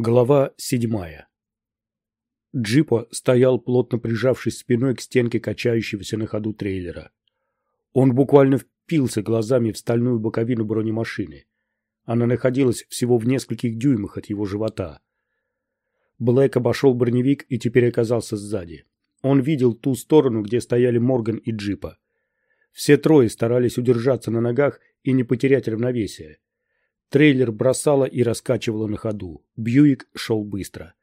Глава седьмая. Джипа стоял, плотно прижавшись спиной к стенке качающегося на ходу трейлера. Он буквально впился глазами в стальную боковину бронемашины. Она находилась всего в нескольких дюймах от его живота. Блэк обошел броневик и теперь оказался сзади. Он видел ту сторону, где стояли Морган и Джипа. Все трое старались удержаться на ногах и не потерять равновесие. Трейлер бросало и раскачивало на ходу. Бьюик шел быстро.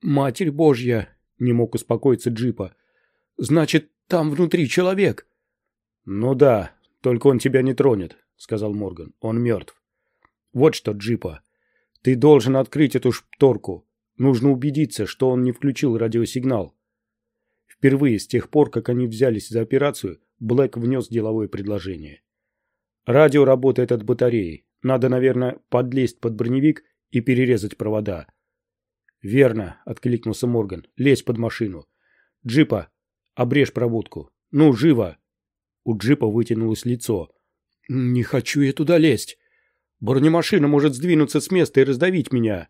«Матерь Божья!» — не мог успокоиться джипа. «Значит, там внутри человек!» «Ну да, только он тебя не тронет», — сказал Морган. «Он мертв. Вот что, джипа, ты должен открыть эту шторку. Нужно убедиться, что он не включил радиосигнал». Впервые с тех пор, как они взялись за операцию, Блэк внес деловое предложение. «Радио работает от батареи. Надо, наверное, подлезть под броневик и перерезать провода. Верно, откликнулся Морган. Лезь под машину. Джипа, обрежь проводку. Ну, живо. У джипа вытянулось лицо. Не хочу я туда лезть. Бронемашина может сдвинуться с места и раздавить меня.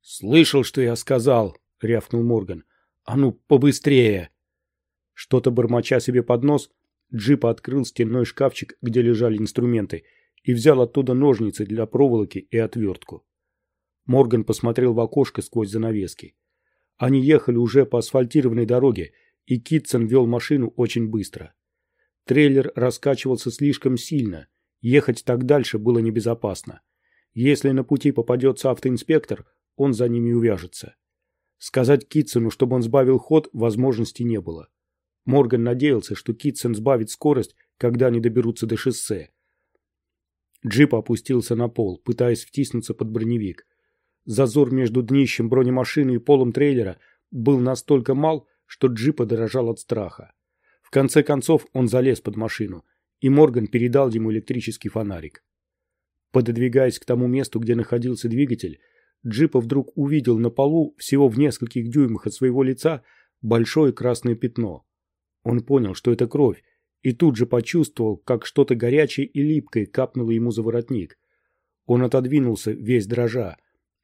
Слышал, что я сказал, рявкнул Морган. А ну, побыстрее. Что-то бормоча себе под нос, джипа открыл стенной шкафчик, где лежали инструменты, и взял оттуда ножницы для проволоки и отвертку. Морган посмотрел в окошко сквозь занавески. Они ехали уже по асфальтированной дороге, и Китсон вел машину очень быстро. Трейлер раскачивался слишком сильно, ехать так дальше было небезопасно. Если на пути попадется автоинспектор, он за ними увяжется. Сказать Китсону, чтобы он сбавил ход, возможности не было. Морган надеялся, что Китсон сбавит скорость, когда они доберутся до шоссе, Джип опустился на пол, пытаясь втиснуться под броневик. Зазор между днищем бронемашины и полом трейлера был настолько мал, что джипа дрожал от страха. В конце концов он залез под машину, и Морган передал ему электрический фонарик. Пододвигаясь к тому месту, где находился двигатель, джипа вдруг увидел на полу, всего в нескольких дюймах от своего лица, большое красное пятно. Он понял, что это кровь, и тут же почувствовал, как что-то горячее и липкое капнуло ему за воротник. Он отодвинулся, весь дрожа.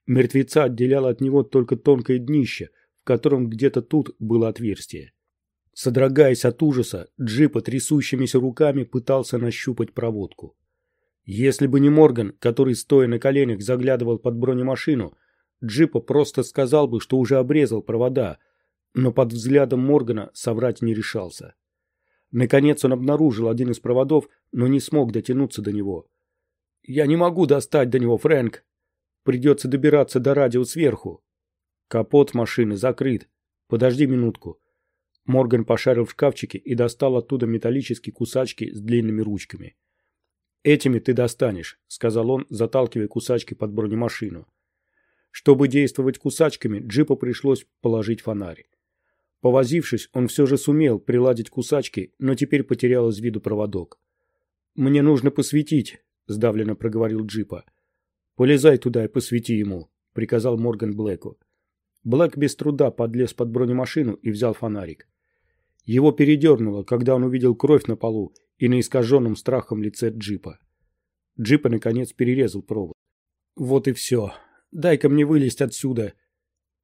Мертвеца отделяло от него только тонкое днище, в котором где-то тут было отверстие. Содрогаясь от ужаса, джипа трясущимися руками пытался нащупать проводку. Если бы не Морган, который, стоя на коленях, заглядывал под бронемашину, джипа просто сказал бы, что уже обрезал провода, но под взглядом Моргана соврать не решался. Наконец он обнаружил один из проводов, но не смог дотянуться до него. «Я не могу достать до него, Фрэнк. Придется добираться до радио сверху. Капот машины закрыт. Подожди минутку». Морган пошарил в шкафчике и достал оттуда металлические кусачки с длинными ручками. «Этими ты достанешь», — сказал он, заталкивая кусачки под бронемашину. Чтобы действовать кусачками, джипу пришлось положить фонарь. Повозившись, он все же сумел приладить кусачки, но теперь потерял из виду проводок. «Мне нужно посветить», — сдавленно проговорил Джипа. «Полезай туда и посвети ему», — приказал Морган Блэку. Блэк без труда подлез под бронемашину и взял фонарик. Его передернуло, когда он увидел кровь на полу и на искаженном страхом лице Джипа. Джипа, наконец, перерезал провод. «Вот и все. Дай-ка мне вылезть отсюда».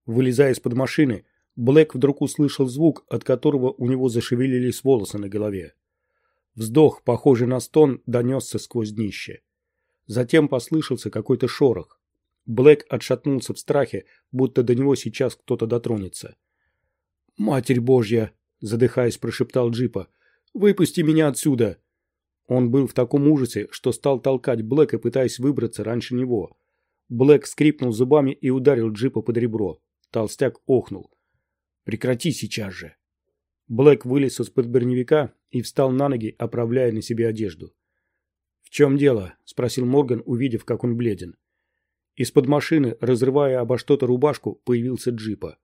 Вылезая из-под машины, Блэк вдруг услышал звук, от которого у него зашевелились волосы на голове. Вздох, похожий на стон, донесся сквозь днище. Затем послышался какой-то шорох. Блэк отшатнулся в страхе, будто до него сейчас кто-то дотронется. «Матерь Божья!» – задыхаясь, прошептал Джипа. «Выпусти меня отсюда!» Он был в таком ужасе, что стал толкать Блэка, пытаясь выбраться раньше него. Блэк скрипнул зубами и ударил Джипа под ребро. Толстяк охнул. Прекрати сейчас же. Блэк вылез из-под броневика и встал на ноги, оправляя на себе одежду. «В чем дело?» – спросил Морган, увидев, как он бледен. Из-под машины, разрывая обо что-то рубашку, появился джипа.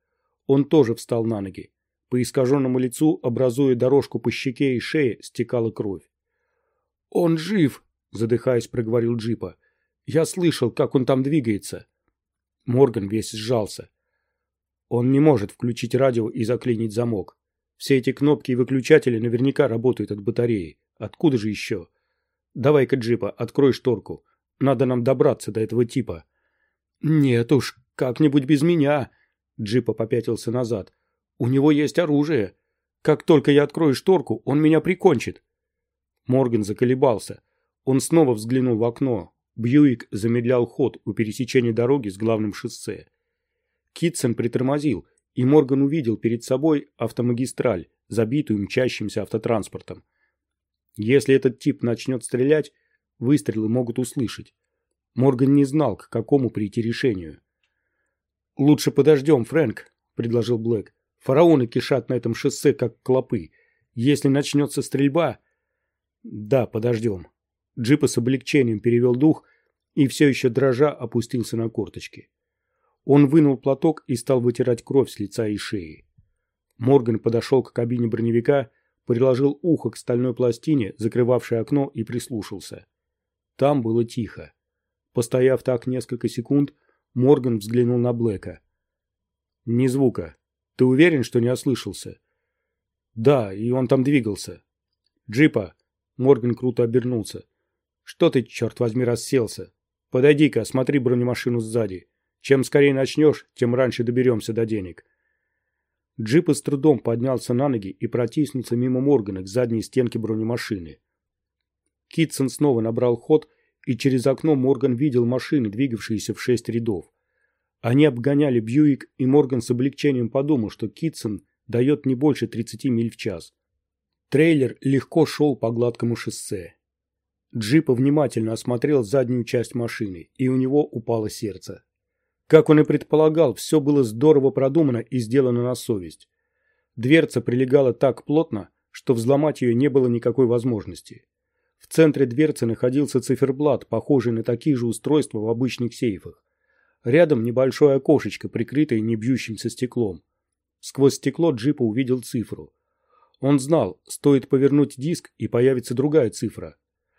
Он тоже встал на ноги. По искаженному лицу, образуя дорожку по щеке и шее, стекала кровь. «Он жив!» – задыхаясь, проговорил джипа. «Я слышал, как он там двигается». Морган весь сжался. Он не может включить радио и заклинить замок. Все эти кнопки и выключатели наверняка работают от батареи. Откуда же еще? Давай-ка, Джипа, открой шторку. Надо нам добраться до этого типа. Нет уж, Как-нибудь без меня. Джипа попятился назад. У него есть оружие. Как только я открою шторку, он меня прикончит. Морган заколебался. Он снова взглянул в окно. Бьюик замедлял ход у пересечения дороги с главным шоссе. Китсон притормозил, и Морган увидел перед собой автомагистраль, забитую мчащимся автотранспортом. Если этот тип начнет стрелять, выстрелы могут услышать. Морган не знал, к какому прийти решению. «Лучше подождем, Фрэнк», — предложил Блэк. «Фараоны кишат на этом шоссе, как клопы. Если начнется стрельба...» «Да, подождем». Джипа с облегчением перевел дух и все еще дрожа опустился на корточки. Он вынул платок и стал вытирать кровь с лица и шеи. Морган подошел к кабине броневика, приложил ухо к стальной пластине, закрывавшей окно, и прислушался. Там было тихо. Постояв так несколько секунд, Морган взглянул на Блэка. «Ни звука. Ты уверен, что не ослышался?» «Да, и он там двигался». «Джипа!» Морган круто обернулся. «Что ты, черт возьми, расселся? Подойди-ка, смотри бронемашину сзади. Чем скорее начнешь, тем раньше доберемся до денег». Джипа с трудом поднялся на ноги и протиснулся мимо Моргана к задней стенке бронемашины. Китсон снова набрал ход и через окно Морган видел машины, двигавшиеся в шесть рядов. Они обгоняли Бьюик, и Морган с облегчением подумал, что Китсон дает не больше 30 миль в час. Трейлер легко шел по гладкому шоссе. Джипа внимательно осмотрел заднюю часть машины, и у него упало сердце. Как он и предполагал, все было здорово продумано и сделано на совесть. Дверца прилегала так плотно, что взломать ее не было никакой возможности. В центре дверцы находился циферблат, похожий на такие же устройства в обычных сейфах. Рядом небольшое окошечко, прикрытое небьющимся стеклом. Сквозь стекло джипа увидел цифру. Он знал, стоит повернуть диск и появится другая цифра.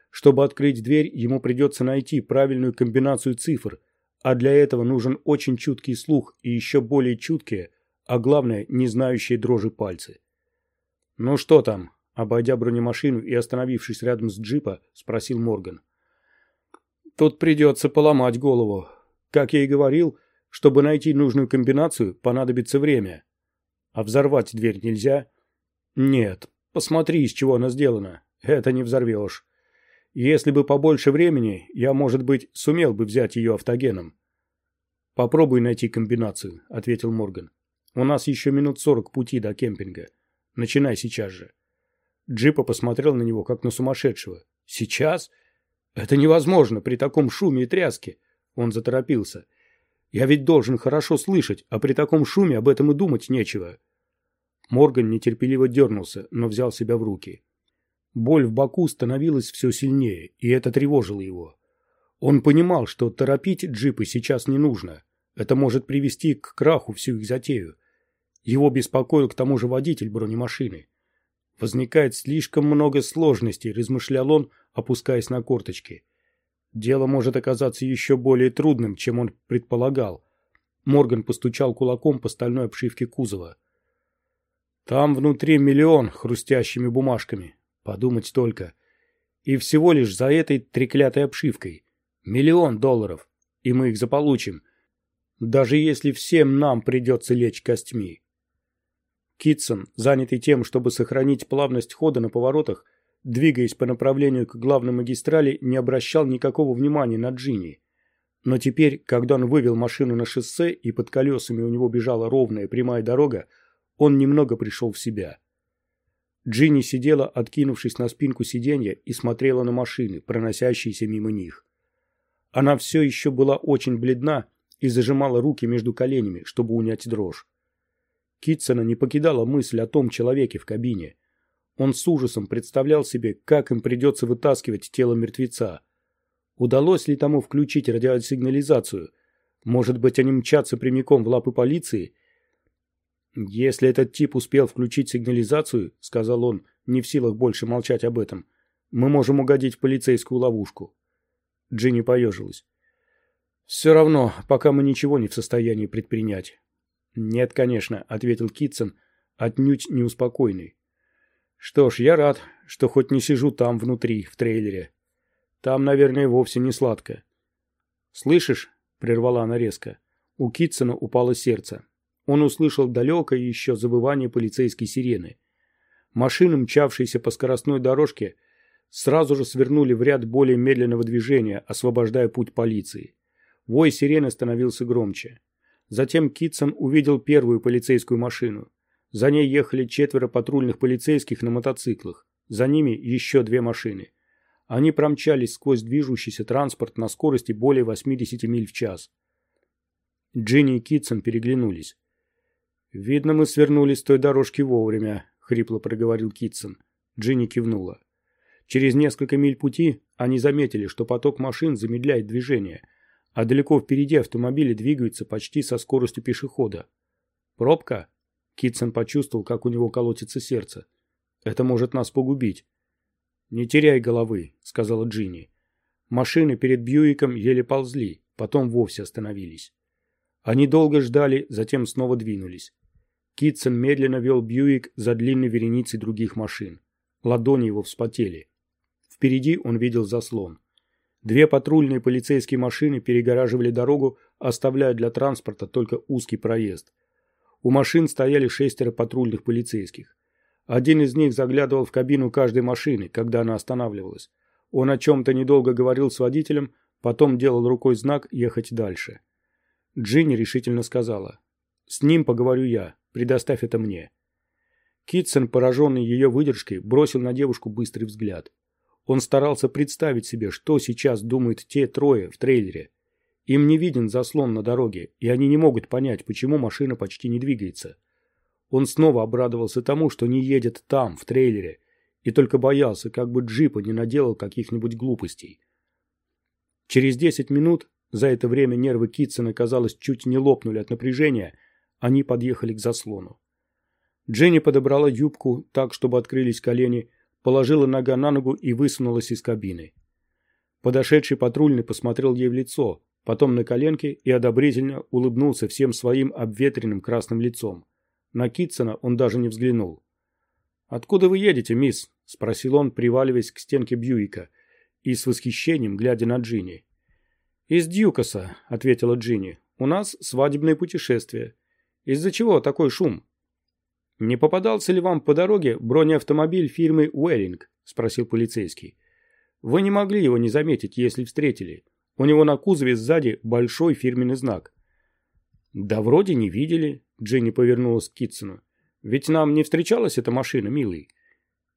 Чтобы открыть дверь, ему придется найти правильную комбинацию цифр, а для этого нужен очень чуткий слух и еще более чуткие, а главное, не знающие дрожи пальцы. «Ну что там?» Обойдя бронемашину и остановившись рядом с джипа, спросил Морган. «Тут придется поломать голову. Как я и говорил, чтобы найти нужную комбинацию, понадобится время. А взорвать дверь нельзя?» «Нет. Посмотри, из чего она сделана. Это не взорвешь. Если бы побольше времени, я, может быть, сумел бы взять ее автогеном». «Попробуй найти комбинацию», — ответил Морган. «У нас еще минут сорок пути до кемпинга. Начинай сейчас же». Джипа посмотрел на него, как на сумасшедшего. «Сейчас? Это невозможно при таком шуме и тряске!» Он заторопился. «Я ведь должен хорошо слышать, а при таком шуме об этом и думать нечего». Морган нетерпеливо дернулся, но взял себя в руки. Боль в боку становилась все сильнее, и это тревожило его. Он понимал, что торопить джипы сейчас не нужно. Это может привести к краху всю их затею. Его беспокоил к тому же водитель бронемашины. Возникает слишком много сложностей, размышлял он, опускаясь на корточки. Дело может оказаться еще более трудным, чем он предполагал. Морган постучал кулаком по стальной обшивке кузова. Там внутри миллион хрустящими бумажками. Подумать только. И всего лишь за этой треклятой обшивкой. Миллион долларов. И мы их заполучим. Даже если всем нам придется лечь костьми. Китсон, занятый тем, чтобы сохранить плавность хода на поворотах, двигаясь по направлению к главной магистрали, не обращал никакого внимания на Джинни. Но теперь, когда он вывел машину на шоссе и под колесами у него бежала ровная прямая дорога, он немного пришел в себя. Джинни сидела, откинувшись на спинку сиденья, и смотрела на машины, проносящиеся мимо них. Она все еще была очень бледна и зажимала руки между коленями, чтобы унять дрожь. Китсона не покидала мысль о том человеке в кабине. Он с ужасом представлял себе, как им придется вытаскивать тело мертвеца. Удалось ли тому включить радиосигнализацию? Может быть, они мчатся прямиком в лапы полиции? «Если этот тип успел включить сигнализацию, — сказал он, не в силах больше молчать об этом, — мы можем угодить в полицейскую ловушку». Джинни поежилась. «Все равно, пока мы ничего не в состоянии предпринять. «Нет, конечно», — ответил Китсон, отнюдь неуспокойный. «Что ж, я рад, что хоть не сижу там внутри, в трейлере. Там, наверное, вовсе не сладко». «Слышишь?» — прервала она резко. У Китсона упало сердце. Он услышал далекое еще забывание полицейской сирены. Машины, мчавшиеся по скоростной дорожке, сразу же свернули в ряд более медленного движения, освобождая путь полиции. Вой сирены становился громче. Затем Китсон увидел первую полицейскую машину. За ней ехали четверо патрульных полицейских на мотоциклах. За ними еще две машины. Они промчались сквозь движущийся транспорт на скорости более 80 миль в час. Джинни и Китсон переглянулись. «Видно, мы свернули с той дорожки вовремя», — хрипло проговорил Китсон. Джинни кивнула. Через несколько миль пути они заметили, что поток машин замедляет движение, а далеко впереди автомобили двигаются почти со скоростью пешехода. «Пробка?» Китсон почувствовал, как у него колотится сердце. «Это может нас погубить». «Не теряй головы», — сказала Джинни. Машины перед Бьюиком еле ползли, потом вовсе остановились. Они долго ждали, затем снова двинулись. Китсон медленно вел Бьюик за длинной вереницей других машин. Ладони его вспотели. Впереди он видел заслон. Две патрульные полицейские машины перегораживали дорогу, оставляя для транспорта только узкий проезд. У машин стояли шестеро патрульных полицейских. Один из них заглядывал в кабину каждой машины, когда она останавливалась. Он о чем-то недолго говорил с водителем, потом делал рукой знак «ехать дальше». Джинни решительно сказала. «С ним поговорю я. Предоставь это мне». Китсон, пораженный ее выдержкой, бросил на девушку быстрый взгляд. Он старался представить себе, что сейчас думают те трое в трейлере. Им не виден заслон на дороге, и они не могут понять, почему машина почти не двигается. Он снова обрадовался тому, что не едет там, в трейлере, и только боялся, как бы джипа не наделал каких-нибудь глупостей. Через десять минут за это время нервы Китсона, казалось, чуть не лопнули от напряжения. Они подъехали к заслону. Дженни подобрала юбку так, чтобы открылись колени, положила нога на ногу и высунулась из кабины. Подошедший патрульный посмотрел ей в лицо, потом на коленки и одобрительно улыбнулся всем своим обветренным красным лицом. На Китсона он даже не взглянул. «Откуда вы едете, мисс?» – спросил он, приваливаясь к стенке Бьюика и с восхищением глядя на Джинни. «Из Дьюкаса», — ответила Джинни. «У нас свадебное путешествие. Из-за чего такой шум?» «Не попадался ли вам по дороге бронеавтомобиль фирмы Уэллинг?» — спросил полицейский. «Вы не могли его не заметить, если встретили. У него на кузове сзади большой фирменный знак». «Да вроде не видели», — Джинни повернулась к Китсону. «Ведь нам не встречалась эта машина, милый».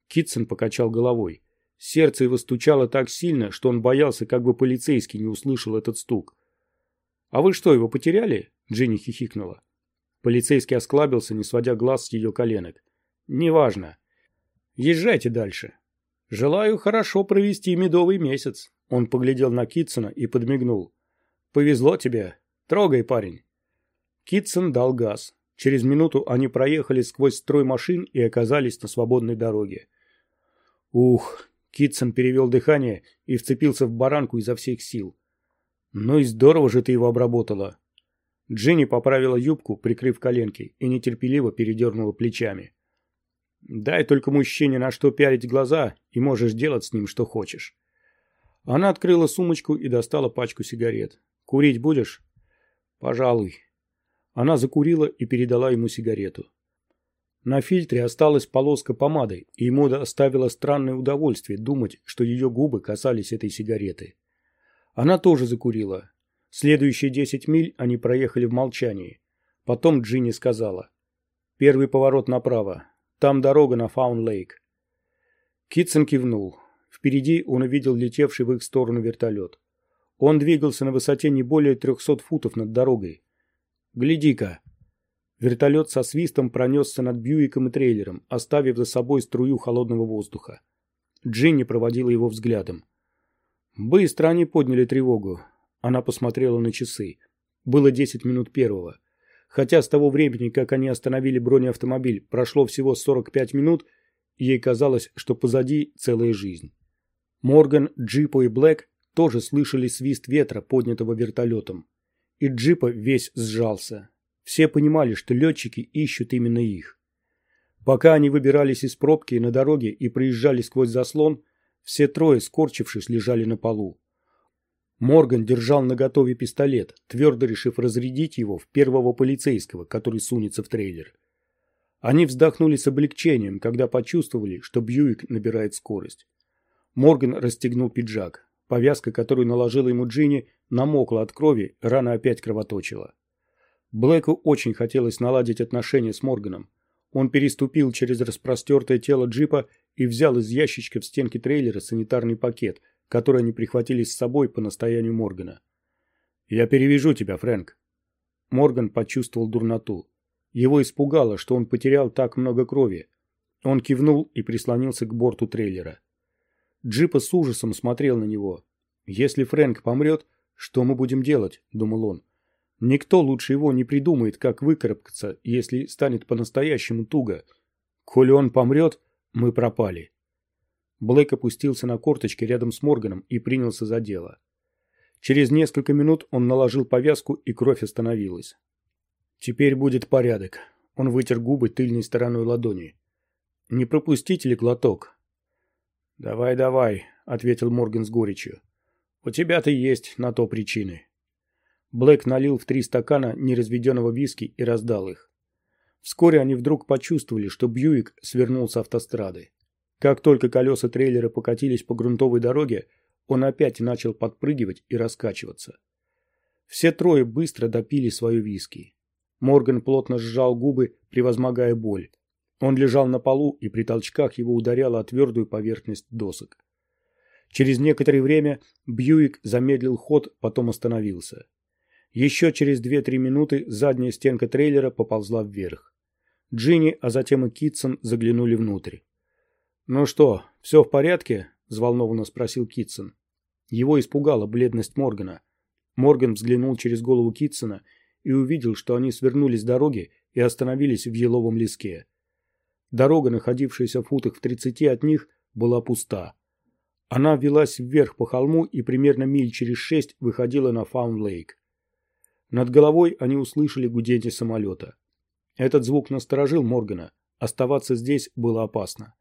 Китсон покачал головой. Сердце его стучало так сильно, что он боялся, как бы полицейский не услышал этот стук. «А вы что, его потеряли?» – Джинни хихикнула. Полицейский осклабился, не сводя глаз с ее коленок. «Неважно. Езжайте дальше. Желаю хорошо провести медовый месяц». Он поглядел на Китсона и подмигнул. «Повезло тебе. Трогай, парень». Китсон дал газ. Через минуту они проехали сквозь строй машин и оказались на свободной дороге. «Ух, Китсон перевел дыхание и вцепился в баранку изо всех сил. «Ну и здорово же ты его обработала!» Джинни поправила юбку, прикрыв коленки, и нетерпеливо передернула плечами. «Дай только мужчине на что пялить глаза, и можешь делать с ним что хочешь». Она открыла сумочку и достала пачку сигарет. «Курить будешь?» «Пожалуй». Она закурила и передала ему сигарету. На фильтре осталась полоска помады, и ему доставило странное удовольствие думать, что ее губы касались этой сигареты. Она тоже закурила. Следующие десять миль они проехали в молчании. Потом Джинни сказала. «Первый поворот направо. Там дорога на Фаун-Лейк». Китсон кивнул. Впереди он увидел летевший в их сторону вертолет. Он двигался на высоте не более трехсот футов над дорогой. «Гляди-ка!» Вертолет со свистом пронесся над Бьюиком и трейлером, оставив за собой струю холодного воздуха. Джинни проводила его взглядом. Быстро они подняли тревогу. Она посмотрела на часы. Было десять минут первого. Хотя с того времени, как они остановили бронеавтомобиль, прошло всего 45 минут, ей казалось, что позади целая жизнь. Морган, Джипо и Блэк тоже слышали свист ветра, поднятого вертолетом. И Джипа весь сжался. Все понимали, что летчики ищут именно их. Пока они выбирались из пробки на дороге и проезжали сквозь заслон, все трое, скорчившись, лежали на полу. Морган держал наготове пистолет, твердо решив разрядить его в первого полицейского, который сунется в трейлер. Они вздохнули с облегчением, когда почувствовали, что Бьюик набирает скорость. Морган расстегнул пиджак. Повязка, которую наложила ему Джинни, намокла от крови, рана опять кровоточила. Блэку очень хотелось наладить отношения с Морганом. Он переступил через распростертое тело джипа и взял из ящичка в стенке трейлера санитарный пакет, который они прихватили с собой по настоянию Моргана. «Я перевяжу тебя, Фрэнк». Морган почувствовал дурноту. Его испугало, что он потерял так много крови. Он кивнул и прислонился к борту трейлера. Джипа с ужасом смотрел на него. «Если Фрэнк помрет, что мы будем делать?» – думал он. Никто лучше его не придумает, как выкарабкаться, если станет по-настоящему туго. Коли он помрет, мы пропали. Блэк опустился на корточки рядом с Морганом и принялся за дело. Через несколько минут он наложил повязку, и кровь остановилась. «Теперь будет порядок». Он вытер губы тыльной стороной ладони. «Не пропустите ли глоток?» «Давай, давай», — ответил Морган с горечью. «У тебя-то есть на то причины». Блэк налил в три стакана неразведенного виски и раздал их. Вскоре они вдруг почувствовали, что Бьюик свернул с автострады. Как только колеса трейлера покатились по грунтовой дороге, он опять начал подпрыгивать и раскачиваться. Все трое быстро допили свою виски. Морган плотно сжал губы, превозмогая боль. Он лежал на полу, и при толчках его ударяла о твердую поверхность досок. Через некоторое время Бьюик замедлил ход, потом остановился. Еще через 2-3 минуты задняя стенка трейлера поползла вверх. Джинни, а затем и Китсон заглянули внутрь. «Ну что, все в порядке?» – взволнованно спросил Китсон. Его испугала бледность Моргана. Морган взглянул через голову Китсона и увидел, что они свернули с дороги и остановились в еловом леске. Дорога, находившаяся в футах в тридцати от них, была пуста. Она велась вверх по холму и примерно миль через шесть выходила на Фаун-Лейк. Над головой они услышали гудение самолета. Этот звук насторожил Моргана. Оставаться здесь было опасно.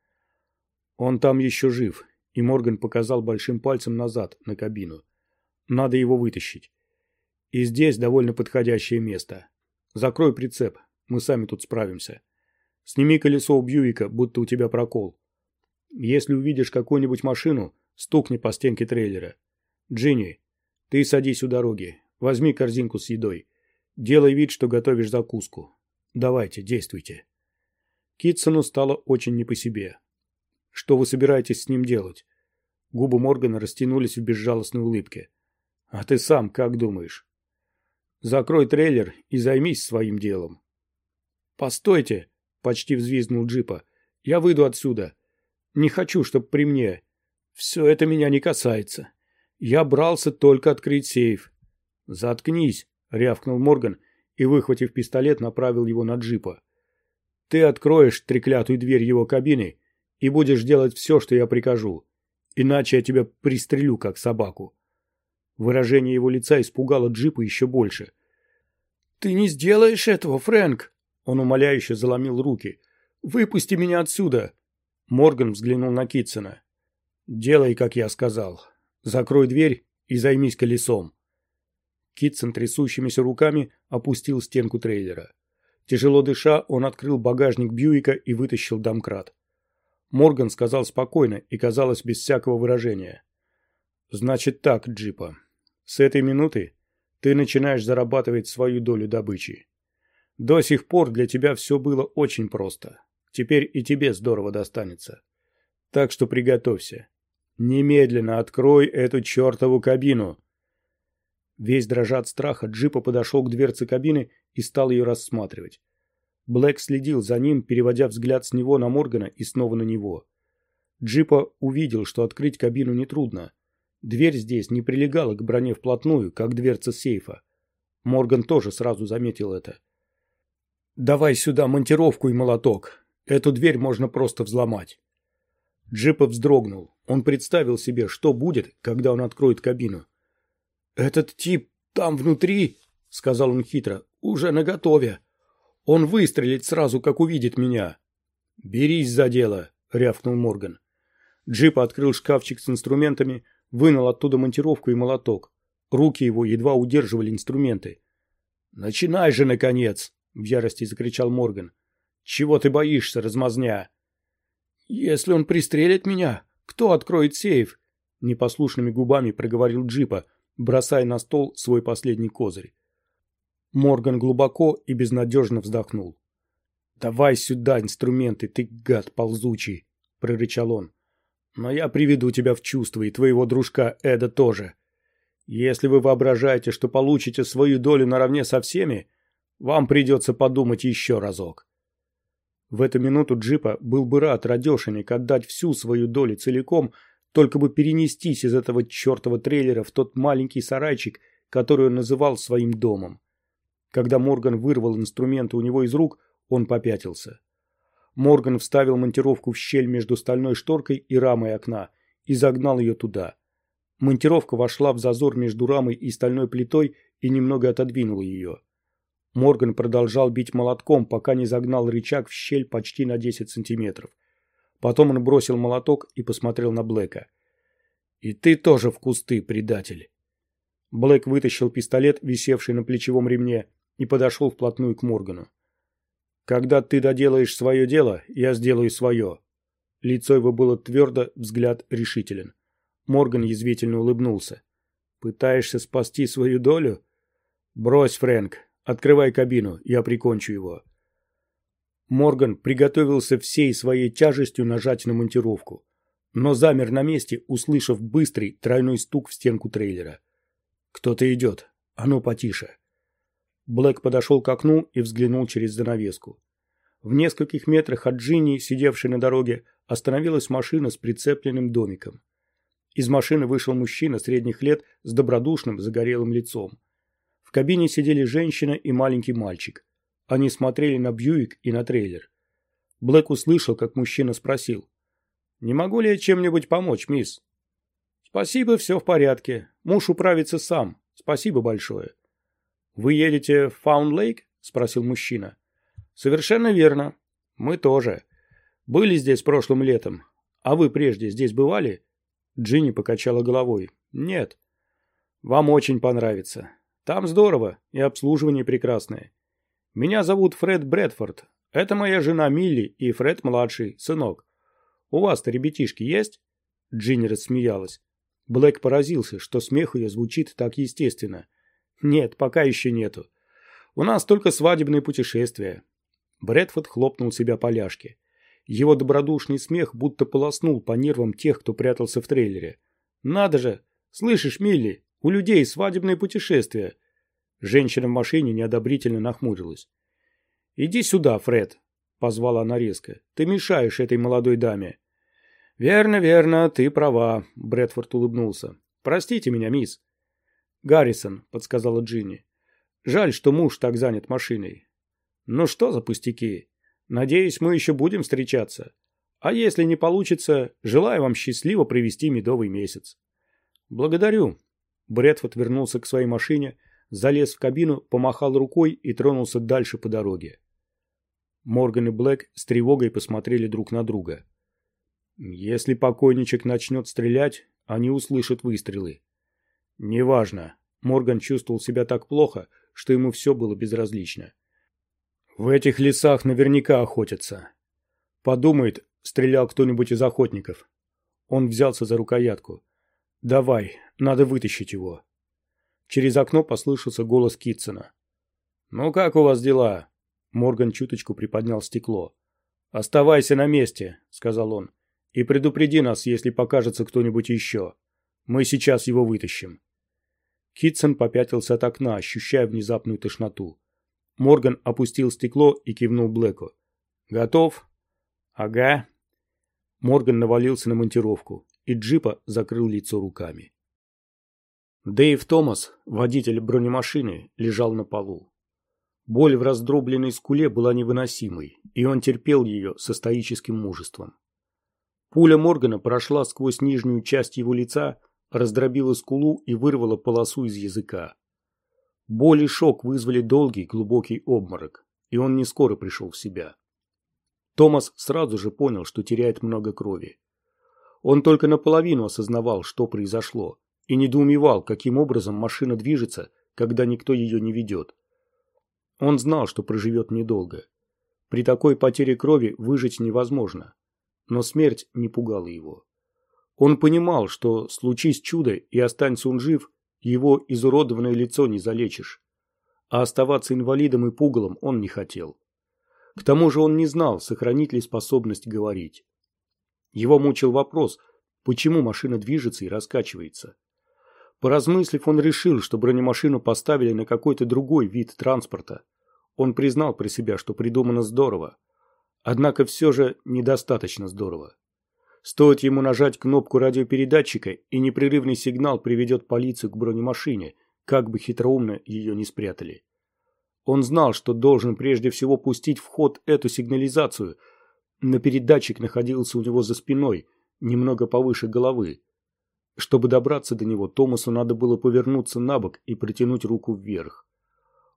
Он там еще жив, и Морган показал большим пальцем назад, на кабину. Надо его вытащить. И здесь довольно подходящее место. Закрой прицеп, мы сами тут справимся. Сними колесо у Бьюика, будто у тебя прокол. Если увидишь какую-нибудь машину, стукни по стенке трейлера. Джинни, ты садись у дороги, Возьми корзинку с едой. Делай вид, что готовишь закуску. Давайте, действуйте. Китсону стало очень не по себе. Что вы собираетесь с ним делать? Губы Моргана растянулись в безжалостной улыбке. А ты сам как думаешь? Закрой трейлер и займись своим делом. Постойте, почти взвизгнул Джипа. Я выйду отсюда. Не хочу, чтобы при мне. Все это меня не касается. Я брался только открыть сейф. «Заткнись!» — рявкнул Морган и, выхватив пистолет, направил его на джипа. «Ты откроешь треклятую дверь его кабины и будешь делать все, что я прикажу. Иначе я тебя пристрелю, как собаку». Выражение его лица испугало джипа еще больше. «Ты не сделаешь этого, Фрэнк!» Он умоляюще заломил руки. «Выпусти меня отсюда!» Морган взглянул на Китсона. «Делай, как я сказал. Закрой дверь и займись колесом». Китсон трясущимися руками опустил стенку трейлера. Тяжело дыша, он открыл багажник Бьюика и вытащил домкрат. Морган сказал спокойно и, казалось, без всякого выражения. «Значит так, Джипа. С этой минуты ты начинаешь зарабатывать свою долю добычи. До сих пор для тебя все было очень просто. Теперь и тебе здорово достанется. Так что приготовься. Немедленно открой эту чертову кабину. Весь дрожа от страха, Джипа подошел к дверце кабины и стал ее рассматривать. Блэк следил за ним, переводя взгляд с него на Моргана и снова на него. Джипа увидел, что открыть кабину нетрудно. Дверь здесь не прилегала к броне вплотную, как дверца сейфа. Морган тоже сразу заметил это. «Давай сюда монтировку и молоток. Эту дверь можно просто взломать». Джипа вздрогнул. Он представил себе, что будет, когда он откроет кабину. «Этот тип там внутри, — сказал он хитро, — уже наготове. Он выстрелит сразу, как увидит меня». «Берись за дело», — рявкнул Морган. Джип открыл шкафчик с инструментами, вынул оттуда монтировку и молоток. Руки его едва удерживали инструменты. «Начинай же, наконец!» — в ярости закричал Морган. «Чего ты боишься, размазня?» «Если он пристрелит меня, кто откроет сейф?» Непослушными губами проговорил Джипа, бросая на стол свой последний козырь. Морган глубоко и безнадежно вздохнул. «Давай сюда инструменты, ты гад ползучий!» — прорычал он. «Но я приведу тебя в чувство, и твоего дружка Эда тоже. Если вы воображаете, что получите свою долю наравне со всеми, вам придется подумать еще разок». В эту минуту Джипа был бы рад радешенек отдать всю свою долю целиком, только бы перенестись из этого чертова трейлера в тот маленький сарайчик, который он называл своим домом. Когда Морган вырвал инструменты у него из рук, он попятился. Морган вставил монтировку в щель между стальной шторкой и рамой окна и загнал ее туда. Монтировка вошла в зазор между рамой и стальной плитой и немного отодвинула ее. Морган продолжал бить молотком, пока не загнал рычаг в щель почти на 10 сантиметров. Потом он бросил молоток и посмотрел на Блэка. «И ты тоже в кусты, предатель!» Блэк вытащил пистолет, висевший на плечевом ремне, и подошел вплотную к Моргану. Когда ты доделаешь свое дело, я сделаю свое. Лицо его было твердо, взгляд решителен. Морган язвительно улыбнулся. Пытаешься спасти свою долю? Брось, Фрэнк. Открывай кабину, я прикончу его. Морган приготовился всей своей тяжестью нажать на монтировку, но замер на месте, услышав быстрый тройной стук в стенку трейлера. Кто-то идет. А ну потише. Блэк подошел к окну и взглянул через занавеску. В нескольких метрах от Джинни, сидевшей на дороге, остановилась машина с прицепленным домиком. Из машины вышел мужчина средних лет с добродушным загорелым лицом. В кабине сидели женщина и маленький мальчик. Они смотрели на Бьюик и на трейлер. Блэк услышал, как мужчина спросил. «Не могу ли я чем-нибудь помочь, мисс?» «Спасибо, все в порядке. Муж управится сам. Спасибо большое». «Вы едете в Фаунд-Лейк?» – спросил мужчина. «Совершенно верно. Мы тоже. Были здесь прошлым летом. А вы прежде здесь бывали?» Джинни покачала головой. «Нет. Вам очень понравится. Там здорово и обслуживание прекрасное. Меня зовут Фред Брэдфорд. Это моя жена Милли и Фред младший, сынок. У вас-то ребятишки есть?» Джинни рассмеялась. Блэк поразился, что смех ее звучит так естественно. Нет, пока еще нету. У нас только свадебные путешествия. Брэдфорд хлопнул себя по ляжке. Его добродушный смех будто полоснул по нервам тех, кто прятался в трейлере. «Надо же! Слышишь, Милли, у людей свадебные путешествия!» Женщина в машине неодобрительно нахмурилась. «Иди сюда, Фред!» — позвала она резко. «Ты мешаешь этой молодой даме!» «Верно, верно, ты права», — Брэдфорд улыбнулся. «Простите меня, мисс. «Гаррисон», — подсказала Джинни. «Жаль, что муж так занят машиной». «Ну что за пустяки? Надеюсь, мы еще будем встречаться. А если не получится, желаю вам счастливо провести медовый месяц». «Благодарю». Брэдфорд вернулся к своей машине, залез в кабину, помахал рукой и тронулся дальше по дороге. Морган и Блэк с тревогой посмотрели друг на друга. Если покойничек начнет стрелять, они услышат выстрелы. Неважно. Морган чувствовал себя так плохо, что ему все было безразлично. В этих лесах наверняка охотятся. Подумает, стрелял кто-нибудь из охотников. Он взялся за рукоятку. «Давай, надо вытащить его». Через окно послышался голос Китсона. «Ну как у вас дела?» Морган чуточку приподнял стекло. «Оставайся на месте», — сказал он, — «и предупреди нас, если покажется кто-нибудь еще. Мы сейчас его вытащим». Китсон попятился от окна, ощущая внезапную тошноту. Морган опустил стекло и кивнул Блэку. «Готов?» «Ага». Морган навалился на монтировку, и джипа закрыл лицо руками. Дэйв Томас, водитель бронемашины, лежал на полу. Боль в раздробленной скуле была невыносимой, и он терпел ее со стоическим мужеством. Пуля Моргана прошла сквозь нижнюю часть его лица, раздробила скулу и вырвала полосу из языка. Боль и шок вызвали долгий глубокий обморок, и он не скоро пришел в себя. Томас сразу же понял, что теряет много крови. Он только наполовину осознавал, что произошло, и недоумевал, каким образом машина движется, когда никто ее не ведет. Он знал, что проживет недолго. При такой потере крови выжить невозможно. Но смерть не пугала его. Он понимал, что, случись чудо и останься он жив, его изуродованное лицо не залечишь. А оставаться инвалидом и пугалом он не хотел. К тому же он не знал, сохранит ли способность говорить. Его мучил вопрос, почему машина движется и раскачивается. Поразмыслив, он решил, что бронемашину поставили на какой-то другой вид транспорта. Он признал при себя, что придумано здорово. Однако все же недостаточно здорово. Стоит ему нажать кнопку радиопередатчика, и непрерывный сигнал приведет полицию к бронемашине, как бы хитроумно ее не спрятали. Он знал, что должен прежде всего пустить в ход эту сигнализацию, но передатчик находился у него за спиной, немного повыше головы. Чтобы добраться до него, Томасу надо было повернуться на бок и протянуть руку вверх.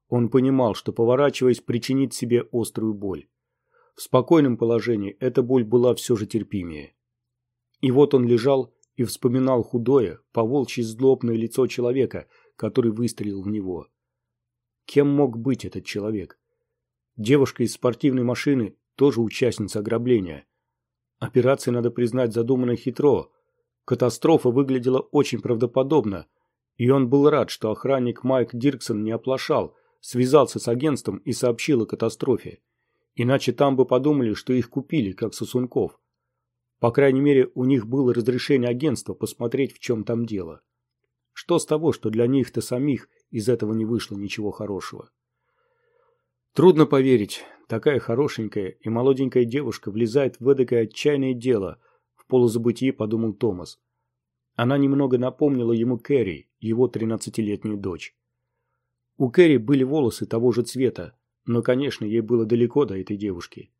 Он понимал, что, поворачиваясь, причинит себе острую боль. В спокойном положении эта боль была все же терпимее. И вот он лежал и вспоминал худое, поволчьи злобное лицо человека, который выстрелил в него. Кем мог быть этот человек? Девушка из спортивной машины, тоже участница ограбления. Операция, надо признать, задумана хитро. Катастрофа выглядела очень правдоподобно, и он был рад, что охранник Майк Дирксон не оплошал, связался с агентством и сообщил о катастрофе. Иначе там бы подумали, что их купили, как сосунков. По крайней мере, у них было разрешение агентства посмотреть, в чем там дело. Что с того, что для них-то самих из этого не вышло ничего хорошего? Трудно поверить, такая хорошенькая и молоденькая девушка влезает в эдакое отчаянное дело, в полузабытии подумал Томас. Она немного напомнила ему Кэрри, его тринадцатилетнюю дочь. У Кэрри были волосы того же цвета, но, конечно, ей было далеко до этой девушки.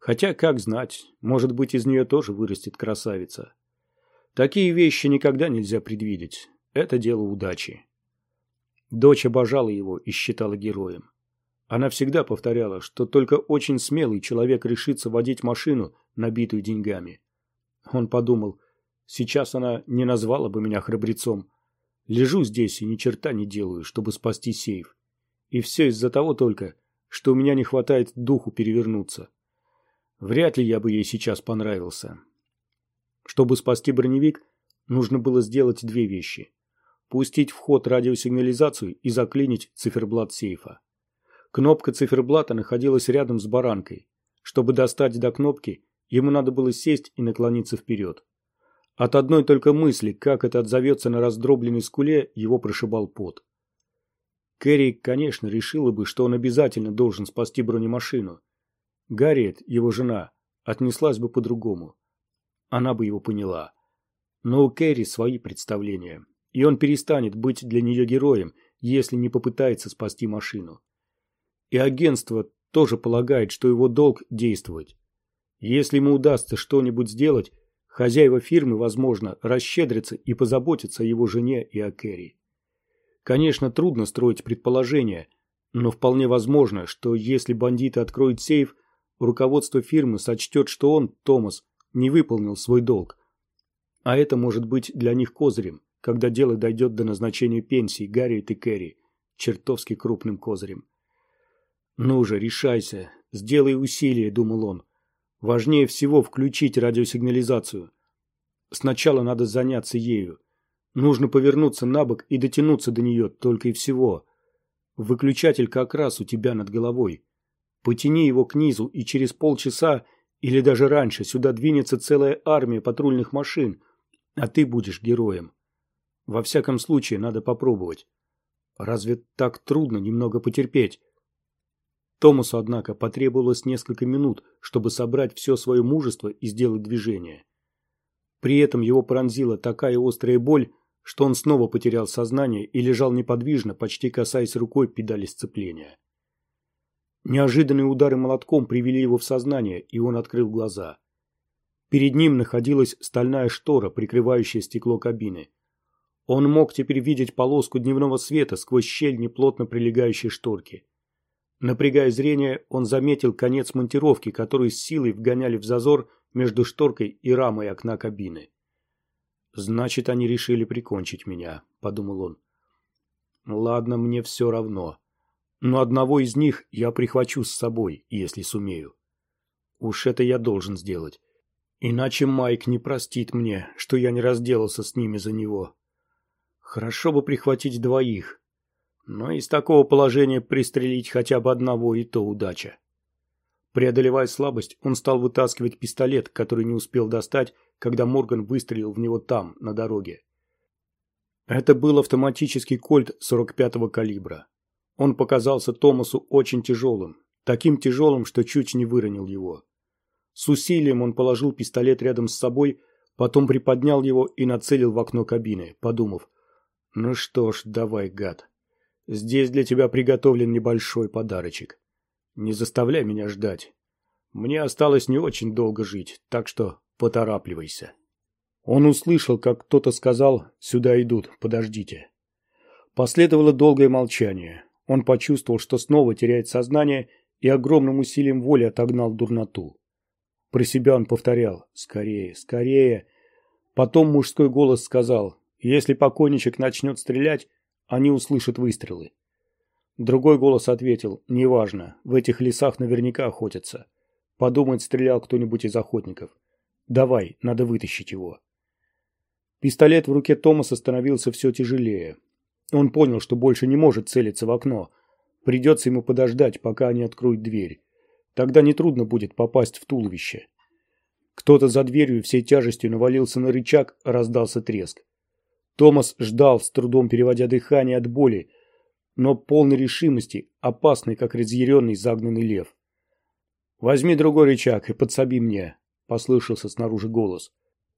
Хотя, как знать, может быть, из нее тоже вырастет красавица. Такие вещи никогда нельзя предвидеть. Это дело удачи. Дочь обожала его и считала героем. Она всегда повторяла, что только очень смелый человек решится водить машину, набитую деньгами. Он подумал, сейчас она не назвала бы меня храбрецом, Лежу здесь и ни черта не делаю, чтобы спасти сейф. И все из-за того только, что у меня не хватает духу перевернуться. Вряд ли я бы ей сейчас понравился. Чтобы спасти броневик, нужно было сделать две вещи. Пустить в ход радиосигнализацию и заклинить циферблат сейфа. Кнопка циферблата находилась рядом с баранкой. Чтобы достать до кнопки, ему надо было сесть и наклониться вперед. От одной только мысли, как это отзовется на раздробленной скуле, его прошибал пот. Кэрри, конечно, решила бы, что он обязательно должен спасти бронемашину. Гарриет, его жена, отнеслась бы по-другому. Она бы его поняла. Но у Кэрри свои представления, и он перестанет быть для нее героем, если не попытается спасти машину. И агентство тоже полагает, что его долг действовать. Если ему удастся что-нибудь сделать, Хозяева фирмы, возможно, расщедрятся и позаботятся о его жене и о Кэрри. Конечно, трудно строить предположения, но вполне возможно, что если бандиты откроют сейф, руководство фирмы сочтет, что он, Томас, не выполнил свой долг. А это может быть для них козырем, когда дело дойдет до назначения пенсии Гарриет и Кэрри, чертовски крупным козырем. «Ну же, решайся, сделай усилие», — думал он. Важнее всего включить радиосигнализацию. Сначала надо заняться ею. Нужно повернуться на бок и дотянуться до нее только и всего. Выключатель как раз у тебя над головой. Потяни его к низу, и через полчаса или даже раньше сюда двинется целая армия патрульных машин, а ты будешь героем. Во всяком случае, надо попробовать. Разве так трудно немного потерпеть? Томасу, однако, потребовалось несколько минут, чтобы собрать все свое мужество и сделать движение. При этом его пронзила такая острая боль, что он снова потерял сознание и лежал неподвижно, почти касаясь рукой педали сцепления. Неожиданные удары молотком привели его в сознание, и он открыл глаза. Перед ним находилась стальная штора, прикрывающая стекло кабины. Он мог теперь видеть полоску дневного света сквозь щель неплотно прилегающей шторки. Напрягая зрение, он заметил конец монтировки, которую с силой вгоняли в зазор между шторкой и рамой окна кабины. Значит, они решили прикончить меня, подумал он. Ладно, мне все равно. Но одного из них я прихвачу с собой, если сумею. Уж это я должен сделать. Иначе Майк не простит мне, что я не разделался с ними за него. Хорошо бы прихватить двоих. Но из такого положения пристрелить хотя бы одного и то удача. Преодолевая слабость, он стал вытаскивать пистолет, который не успел достать, когда Морган выстрелил в него там, на дороге. Это был автоматический кольт 45-го калибра. Он показался Томасу очень тяжелым, таким тяжелым, что чуть не выронил его. С усилием он положил пистолет рядом с собой, потом приподнял его и нацелил в окно кабины, подумав, «Ну что ж, давай, гад, здесь для тебя приготовлен небольшой подарочек». Не заставляй меня ждать. Мне осталось не очень долго жить, так что поторапливайся. Он услышал, как кто-то сказал «Сюда идут, подождите». Последовало долгое молчание. Он почувствовал, что снова теряет сознание и огромным усилием воли отогнал дурноту. Про себя он повторял «Скорее, скорее». Потом мужской голос сказал «Если покойничек начнет стрелять, они услышат выстрелы». Другой голос ответил, неважно, в этих лесах наверняка охотятся. Подумать, стрелял кто-нибудь из охотников. Давай, надо вытащить его. Пистолет в руке Томаса становился все тяжелее. Он понял, что больше не может целиться в окно. Придется ему подождать, пока они откроют дверь. Тогда нетрудно будет попасть в туловище. Кто-то за дверью всей тяжестью навалился на рычаг, раздался треск. Томас ждал, с трудом переводя дыхание от боли, но полной решимости, опасный, как разъяренный загнанный лев. «Возьми другой рычаг и подсоби мне», — послышался снаружи голос.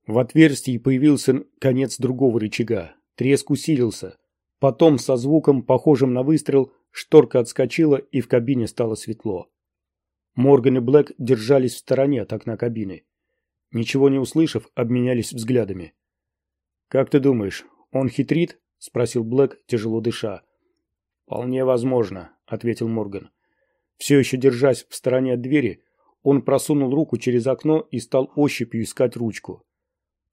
В отверстии появился конец другого рычага. Треск усилился. Потом, со звуком, похожим на выстрел, шторка отскочила, и в кабине стало светло. Морган и Блэк держались в стороне от окна кабины. Ничего не услышав, обменялись взглядами. «Как ты думаешь, он хитрит?» — спросил Блэк, тяжело дыша. «Вполне возможно», — ответил Морган. Все еще держась в стороне от двери, он просунул руку через окно и стал ощупью искать ручку.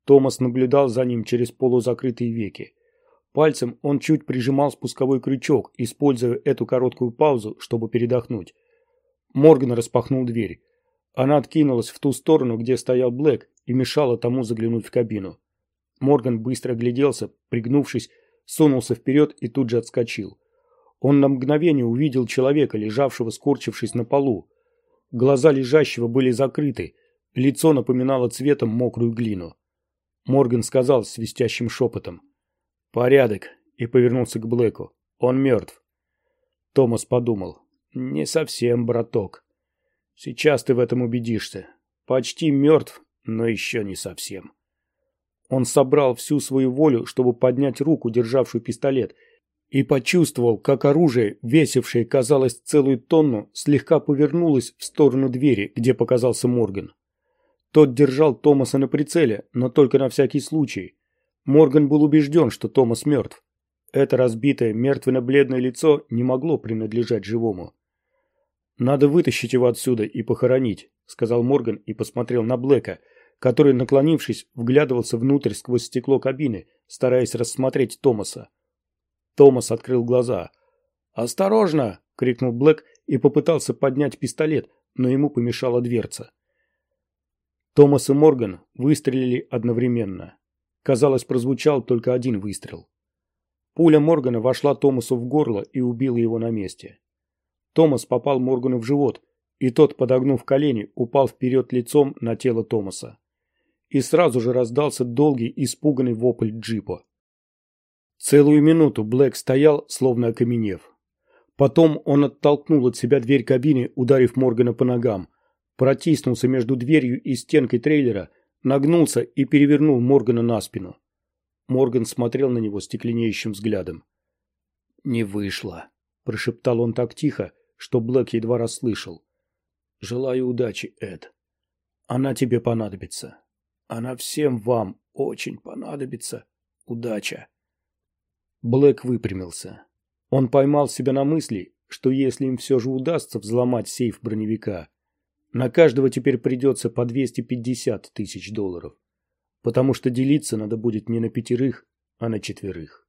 Томас наблюдал за ним через полузакрытые веки. Пальцем он чуть прижимал спусковой крючок, используя эту короткую паузу, чтобы передохнуть. Морган распахнул дверь. Она откинулась в ту сторону, где стоял Блэк, и мешала тому заглянуть в кабину. Морган быстро огляделся, пригнувшись, сунулся вперед и тут же отскочил. Он на мгновение увидел человека, лежавшего скорчившись на полу. Глаза лежащего были закрыты, лицо напоминало цветом мокрую глину. Морган сказал свистящим шепотом. «Порядок», и повернулся к Блэку. «Он мертв». Томас подумал. «Не совсем, браток. Сейчас ты в этом убедишься. Почти мертв, но еще не совсем». Он собрал всю свою волю, чтобы поднять руку, державшую пистолет, и почувствовал, как оружие, весившее, казалось, целую тонну, слегка повернулось в сторону двери, где показался Морган. Тот держал Томаса на прицеле, но только на всякий случай. Морган был убежден, что Томас мертв. Это разбитое, мертвенно-бледное лицо не могло принадлежать живому. «Надо вытащить его отсюда и похоронить», — сказал Морган и посмотрел на Блэка, который, наклонившись, вглядывался внутрь сквозь стекло кабины, стараясь рассмотреть Томаса. Томас открыл глаза. «Осторожно!» — крикнул Блэк и попытался поднять пистолет, но ему помешала дверца. Томас и Морган выстрелили одновременно. Казалось, прозвучал только один выстрел. Пуля Моргана вошла Томасу в горло и убила его на месте. Томас попал Моргану в живот, и тот, подогнув колени, упал вперед лицом на тело Томаса. И сразу же раздался долгий, испуганный вопль джипа. Целую минуту Блэк стоял, словно окаменев. Потом он оттолкнул от себя дверь кабины, ударив Моргана по ногам, протиснулся между дверью и стенкой трейлера, нагнулся и перевернул Моргана на спину. Морган смотрел на него стекленеющим взглядом. «Не вышло», – прошептал он так тихо, что Блэк едва расслышал. «Желаю удачи, Эд. Она тебе понадобится. Она всем вам очень понадобится. Удача». Блэк выпрямился. Он поймал себя на мысли, что если им все же удастся взломать сейф броневика, на каждого теперь придется по 250 тысяч долларов. потому что делиться надо будет не на пятерых, а на четверых.